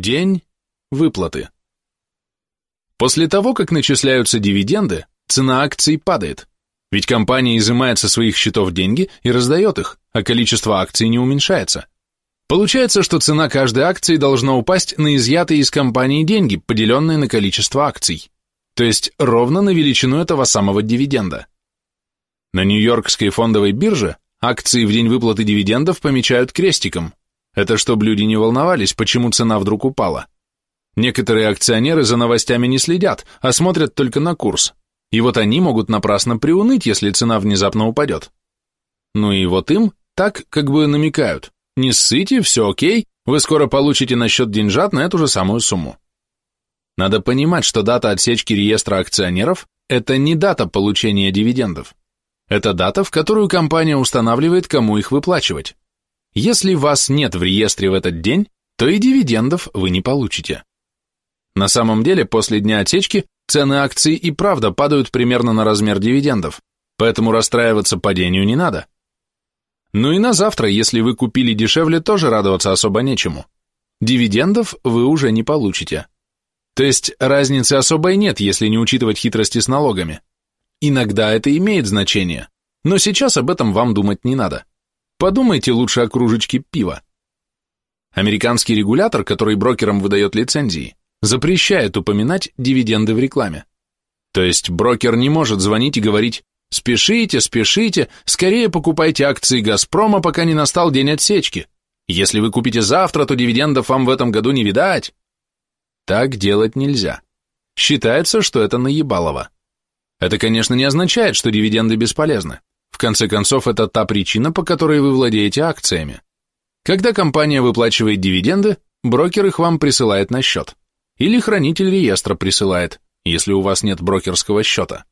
День выплаты. После того, как начисляются дивиденды, цена акций падает, ведь компания изымает со своих счетов деньги и раздает их, а количество акций не уменьшается. Получается, что цена каждой акции должна упасть на изъятые из компании деньги, поделенные на количество акций, то есть ровно на величину этого самого дивиденда. На Нью-Йоркской фондовой бирже акции в день выплаты дивидендов помечают крестиком. Это чтобы люди не волновались, почему цена вдруг упала. Некоторые акционеры за новостями не следят, а смотрят только на курс. И вот они могут напрасно приуныть, если цена внезапно упадет. Ну и вот им так как бы намекают. Не ссыте, все окей, вы скоро получите на счет деньжат на эту же самую сумму. Надо понимать, что дата отсечки реестра акционеров – это не дата получения дивидендов. Это дата, в которую компания устанавливает, кому их выплачивать. Если вас нет в реестре в этот день, то и дивидендов вы не получите. На самом деле, после дня отсечки цены акций и правда падают примерно на размер дивидендов, поэтому расстраиваться падению не надо. Ну и на завтра, если вы купили дешевле, тоже радоваться особо нечему. Дивидендов вы уже не получите. То есть разницы особой нет, если не учитывать хитрости с налогами. Иногда это имеет значение, но сейчас об этом вам думать не надо. Подумайте лучше о кружечке пива. Американский регулятор, который брокерам выдает лицензии, запрещает упоминать дивиденды в рекламе. То есть брокер не может звонить и говорить Спешите, спешите, скорее покупайте акции «Газпрома», пока не настал день отсечки. Если вы купите завтра, то дивидендов вам в этом году не видать. Так делать нельзя. Считается, что это наебалово. Это, конечно, не означает, что дивиденды бесполезны. В конце концов, это та причина, по которой вы владеете акциями. Когда компания выплачивает дивиденды, брокер их вам присылает на счет. Или хранитель реестра присылает, если у вас нет брокерского счета.